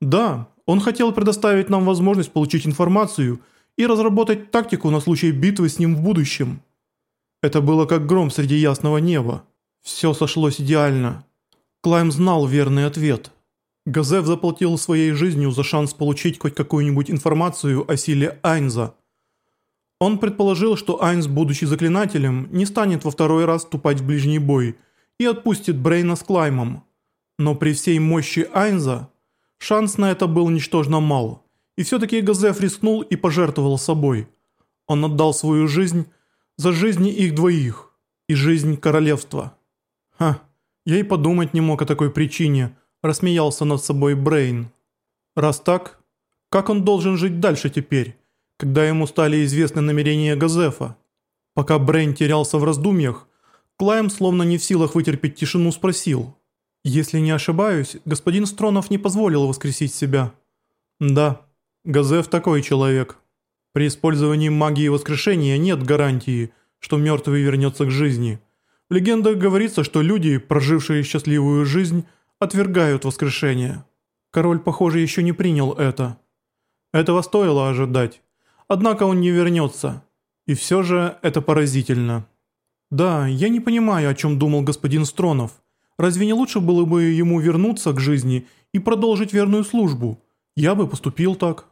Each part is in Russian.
Да, он хотел предоставить нам возможность получить информацию и разработать тактику на случай битвы с ним в будущем. Это было как гром среди ясного неба. Все сошлось идеально. Клайм знал верный ответ. Газев заплатил своей жизнью за шанс получить хоть какую-нибудь информацию о силе Айнза. Он предположил, что Айнз, будучи заклинателем, не станет во второй раз вступать в ближний бой и отпустит Брейна с Клаймом. Но при всей мощи Айнза шанс на это был ничтожно мал. И все-таки Газеф рискнул и пожертвовал собой. Он отдал свою жизнь за жизни их двоих и жизнь королевства. Ха, я и подумать не мог о такой причине, рассмеялся над собой Брейн. Раз так, как он должен жить дальше теперь, когда ему стали известны намерения Газефа? Пока Брейн терялся в раздумьях, Клайм, словно не в силах вытерпеть тишину, спросил. «Если не ошибаюсь, господин Стронов не позволил воскресить себя». «Да, Газеф такой человек». При использовании магии воскрешения нет гарантии, что мертвый вернется к жизни. В легендах говорится, что люди, прожившие счастливую жизнь, отвергают воскрешение. Король, похоже, еще не принял это. Этого стоило ожидать. Однако он не вернется. И все же это поразительно. Да, я не понимаю, о чем думал господин Стронов. Разве не лучше было бы ему вернуться к жизни и продолжить верную службу? Я бы поступил так.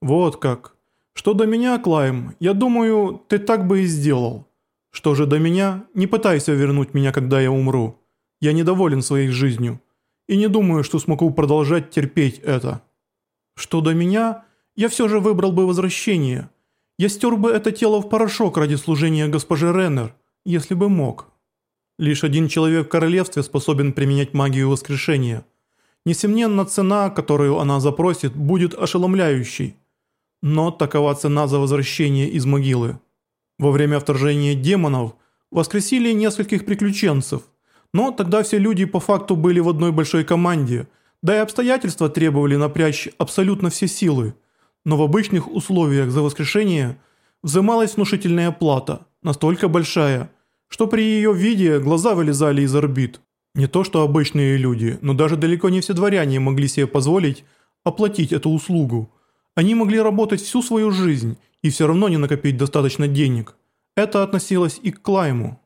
Вот как. Что до меня, Клайм, я думаю, ты так бы и сделал. Что же до меня, не пытайся вернуть меня, когда я умру. Я недоволен своей жизнью. И не думаю, что смогу продолжать терпеть это. Что до меня, я все же выбрал бы возвращение. Я стер бы это тело в порошок ради служения госпоже Реннер, если бы мог. Лишь один человек в королевстве способен применять магию воскрешения. Несомненно, цена, которую она запросит, будет ошеломляющей. Но такова цена за возвращение из могилы. Во время вторжения демонов воскресили нескольких приключенцев, но тогда все люди по факту были в одной большой команде, да и обстоятельства требовали напрячь абсолютно все силы. Но в обычных условиях за воскрешение взималась внушительная плата, настолько большая, что при ее виде глаза вылезали из орбит. Не то что обычные люди, но даже далеко не все дворяне могли себе позволить оплатить эту услугу – они могли работать всю свою жизнь и все равно не накопить достаточно денег. Это относилось и к Клайму.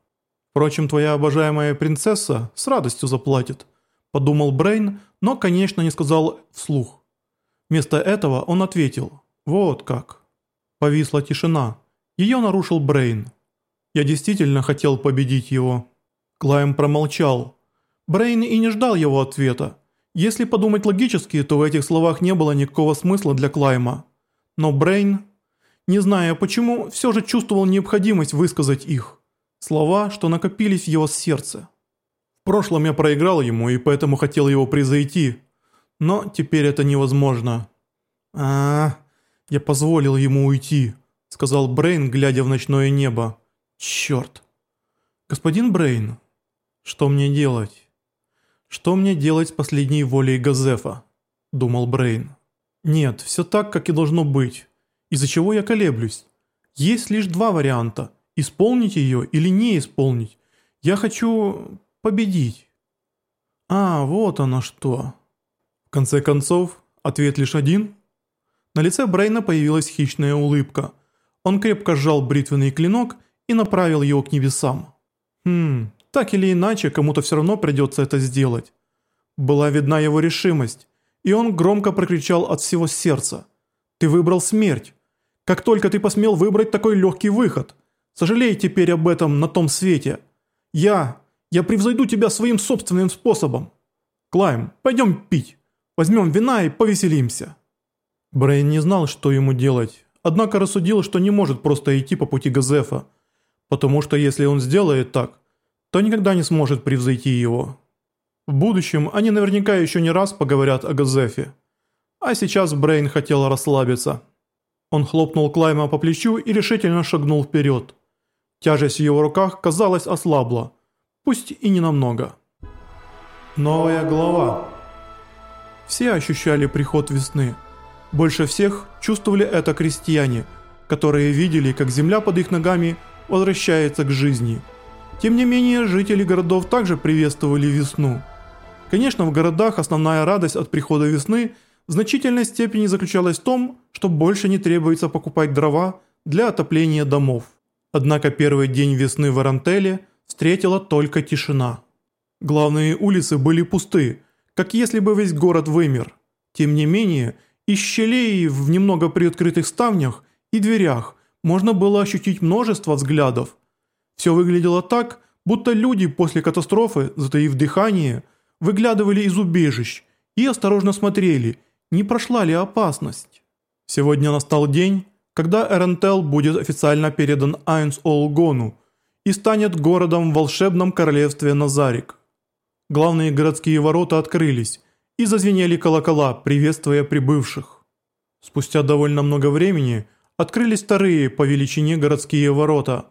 Впрочем, твоя обожаемая принцесса с радостью заплатит, подумал Брейн, но, конечно, не сказал вслух. Вместо этого он ответил «Вот как». Повисла тишина. Ее нарушил Брейн. Я действительно хотел победить его. Клайм промолчал. Брейн и не ждал его ответа. Если подумать логически, то в этих словах не было никакого смысла для Клайма. Но Брейн, не зная почему, все же чувствовал необходимость высказать их. Слова, что накопились в его сердце. В прошлом я проиграл ему и поэтому хотел его превзойти. Но теперь это невозможно. а, я позволил ему уйти», — сказал Брейн, глядя в ночное небо. «Черт». «Господин Брейн, что мне делать?» «Что мне делать с последней волей Газефа?» – думал Брейн. «Нет, все так, как и должно быть. Из-за чего я колеблюсь? Есть лишь два варианта – исполнить ее или не исполнить. Я хочу победить». «А, вот оно что». В конце концов, ответ лишь один. На лице Брейна появилась хищная улыбка. Он крепко сжал бритвенный клинок и направил его к небесам. «Хм, так или иначе, кому-то все равно придется это сделать. Была видна его решимость, и он громко прокричал от всего сердца. «Ты выбрал смерть! Как только ты посмел выбрать такой легкий выход! Сожалей теперь об этом на том свете! Я, я превзойду тебя своим собственным способом! Клайм, пойдем пить! Возьмем вина и повеселимся!» Брейн не знал, что ему делать, однако рассудил, что не может просто идти по пути Газефа, потому что если он сделает так, то никогда не сможет превзойти его. В будущем они наверняка еще не раз поговорят о Газефе. А сейчас Брейн хотел расслабиться. Он хлопнул Клайма по плечу и решительно шагнул вперед. Тяжесть в его руках, казалось, ослабла. Пусть и не намного. Новая глава. Все ощущали приход весны. Больше всех чувствовали это крестьяне, которые видели, как земля под их ногами возвращается к жизни – тем не менее, жители городов также приветствовали весну. Конечно, в городах основная радость от прихода весны в значительной степени заключалась в том, что больше не требуется покупать дрова для отопления домов. Однако первый день весны в Арантеле встретила только тишина. Главные улицы были пусты, как если бы весь город вымер. Тем не менее, из щелей в немного приоткрытых ставнях и дверях можно было ощутить множество взглядов. Все выглядело так, будто люди после катастрофы, затаив дыхание, выглядывали из убежищ и осторожно смотрели, не прошла ли опасность. Сегодня настал день, когда Эрентел будет официально передан Айнс Олгону и станет городом в волшебном королевстве Назарик. Главные городские ворота открылись, и зазвенели колокола, приветствуя прибывших. Спустя довольно много времени открылись вторые по величине городские ворота,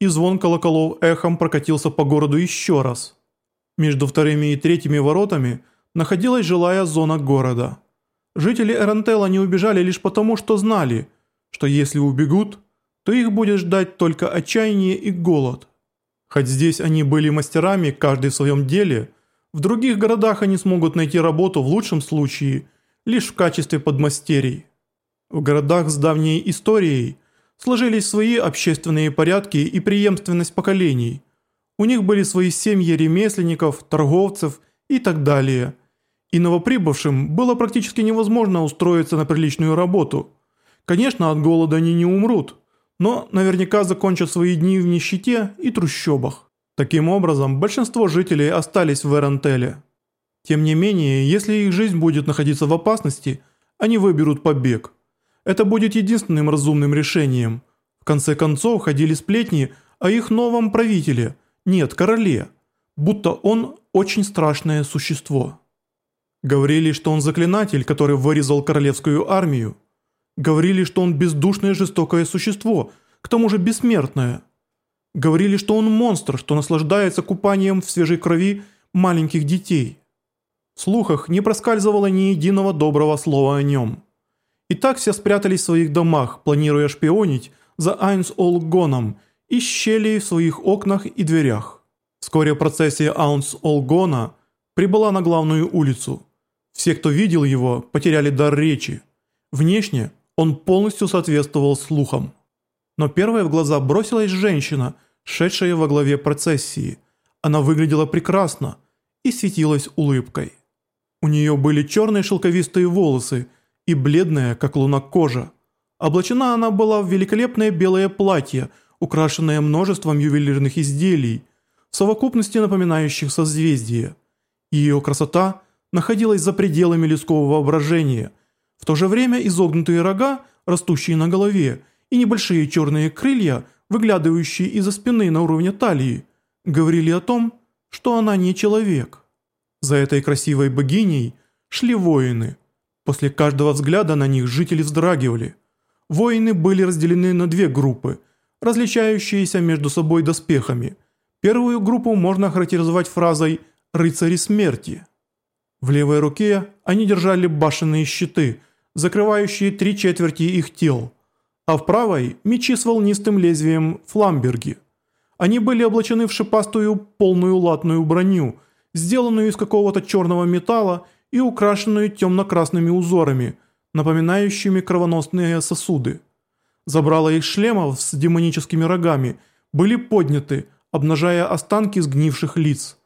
и звон колоколов эхом прокатился по городу еще раз. Между вторыми и третьими воротами находилась жилая зона города. Жители Эрентела не убежали лишь потому, что знали, что если убегут, то их будет ждать только отчаяние и голод. Хоть здесь они были мастерами, каждый в своем деле, в других городах они смогут найти работу в лучшем случае лишь в качестве подмастерий. В городах с давней историей сложились свои общественные порядки и преемственность поколений. У них были свои семьи ремесленников, торговцев и так далее. И новоприбывшим было практически невозможно устроиться на приличную работу. Конечно, от голода они не умрут, но наверняка закончат свои дни в нищете и трущобах. Таким образом, большинство жителей остались в Эрентеле. Тем не менее, если их жизнь будет находиться в опасности, они выберут побег. Это будет единственным разумным решением. В конце концов ходили сплетни о их новом правителе, нет, короле, будто он очень страшное существо. Говорили, что он заклинатель, который вырезал королевскую армию. Говорили, что он бездушное жестокое существо, к тому же бессмертное. Говорили, что он монстр, что наслаждается купанием в свежей крови маленьких детей. В слухах не проскальзывало ни единого доброго слова о нем. И так все спрятались в своих домах, планируя шпионить за Айнс Олгоном из щелей в своих окнах и дверях. Вскоре процессия Айнс Олгона прибыла на главную улицу. Все, кто видел его, потеряли дар речи. Внешне он полностью соответствовал слухам. Но первая в глаза бросилась женщина, шедшая во главе процессии. Она выглядела прекрасно и светилась улыбкой. У нее были черные шелковистые волосы и бледная, как луна, кожа. Облачена она была в великолепное белое платье, украшенное множеством ювелирных изделий, в совокупности напоминающих созвездие. Ее красота находилась за пределами людского воображения. В то же время изогнутые рога, растущие на голове, и небольшие черные крылья, выглядывающие из-за спины на уровне талии, говорили о том, что она не человек. За этой красивой богиней шли воины. После каждого взгляда на них жители вздрагивали. Воины были разделены на две группы, различающиеся между собой доспехами. Первую группу можно характеризовать фразой «рыцари смерти». В левой руке они держали башенные щиты, закрывающие три четверти их тел – а в правой – мечи с волнистым лезвием фламберги. Они были облачены в шипастую полную латную броню, сделанную из какого-то черного металла и украшенную темно-красными узорами, напоминающими кровоносные сосуды. Забрала их шлемов с демоническими рогами были подняты, обнажая останки сгнивших лиц.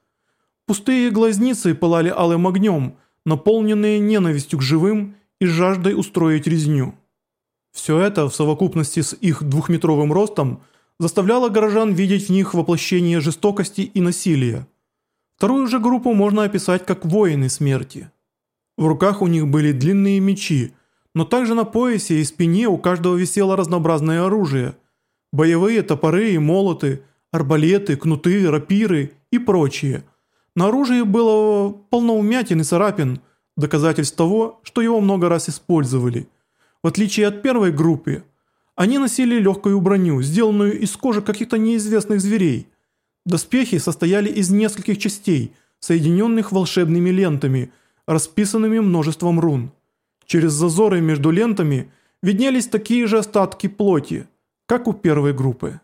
Пустые глазницы пылали алым огнем, наполненные ненавистью к живым и жаждой устроить резню. Все это в совокупности с их двухметровым ростом заставляло горожан видеть в них воплощение жестокости и насилия. Вторую же группу можно описать как воины смерти. В руках у них были длинные мечи, но также на поясе и спине у каждого висело разнообразное оружие. Боевые топоры и молоты, арбалеты, кнуты, рапиры и прочее. На оружии было полно умятин и царапин, доказательств того, что его много раз использовали – в отличие от первой группы, они носили легкую броню, сделанную из кожи каких-то неизвестных зверей. Доспехи состояли из нескольких частей, соединенных волшебными лентами, расписанными множеством рун. Через зазоры между лентами виднелись такие же остатки плоти, как у первой группы.